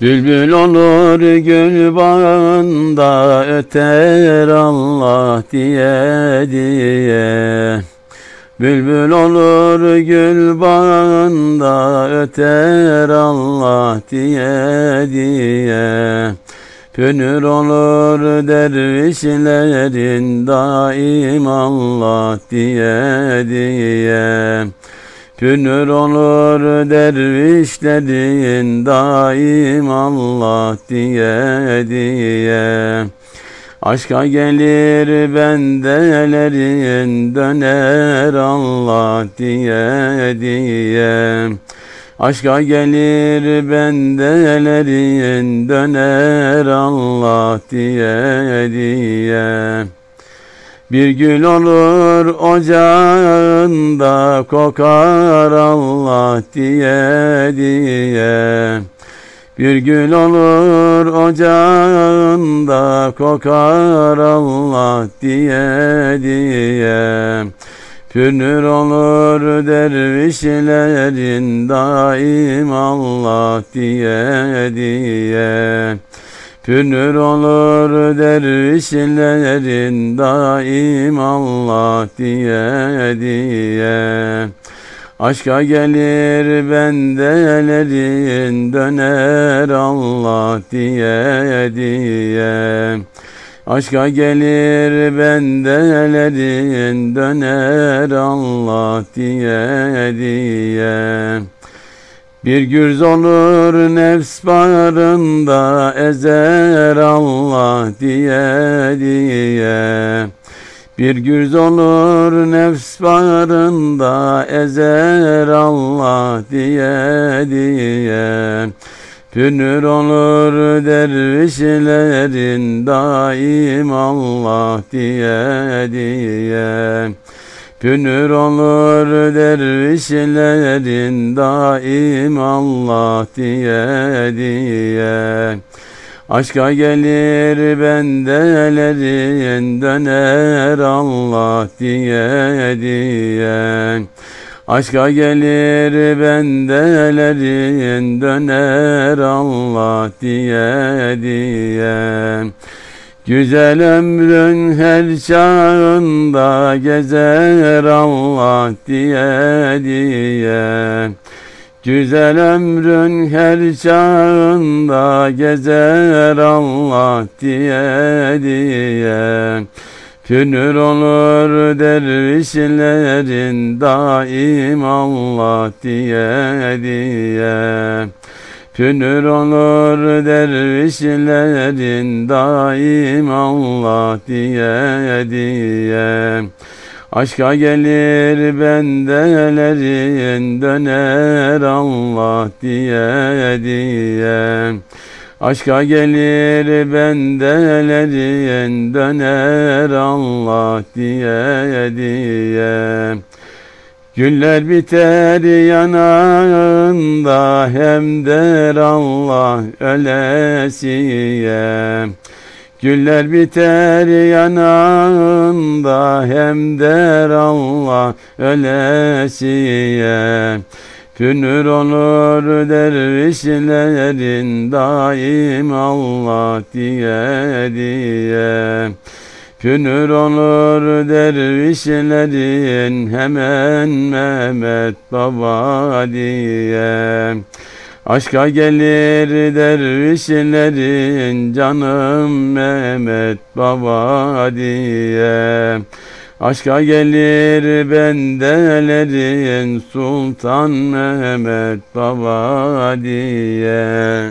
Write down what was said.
Bülbül olur gül bağında öter Allah diye diye. Bülbül olur gül bağında öter Allah diye diye. Pünür olur dervişlerin daim Allah diye diye Pünür olur dervişlerin daim Allah diye diye. Aşka gelir bendelerin döner Allah diye diye. Aşka gelir bendelerin döner Allah diye diye bir gül olur ocağında kokar Allah diye diye. Bir gül olur ocağında kokar Allah diye diye. Pünür olur dervişlerin daim Allah diye diye Pünür olur dervişlerin daim Allah diye diye. Aşka gelir bendelerin döner Allah diye diye. Aşka gelir bendelerin döner Allah diye diye bir gürz olur nefs bağrında ezer Allah diye diye. Bir gürz olur nefs bağrında ezer Allah diye diye. Pünür olur dervişlerin daim Allah diye diye Pünür olur dervişlerin daim Allah diye diye. Aşka gelir bendelerin döner Allah diye diye. Aşka gelir bendelerin döner Allah diye diye Güzel ömrün her çağında gezer Allah diye diye. Güzel ömrün her çağında gezer Allah diye diye. Pünür olur dervişlerin daim Allah diye diye Pünür olur dervişlerin daim Allah diye diye. Aşka gelir bendelerin döner Allah diye diye. Aşka gelir bendelerin döner Allah diye diye Güller biter yanağında hem der Allah ölesiye. Güller biter yanağında hem der Allah ölesiye. Pünür olur dervişlerin daim Allah diye diye Pünür olur dervişlerin hemen Mehmet Baba diye Aşka gelir dervişlerin canım Mehmet Baba diye Aşka gelir bendelerin Sultan Mehmet Baba diye